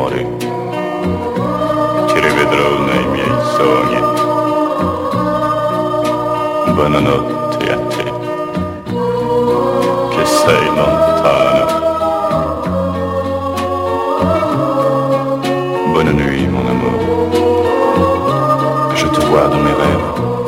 amore, ti rivedrò nei miei sogni. Buonanotte a te, che sei lontano. Bonne nuit, mon amour. Je te vois dans mes rêves.